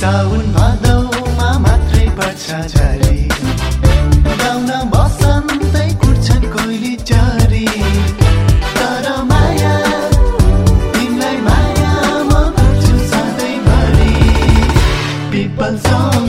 साउन भदौमा मात्रै पर्छ झरी। गाउन बसन्तै कुर्छन् कोइली चरी तर माया तिमीलाई माया म कुर्छु सधैँभरि पिपल सङ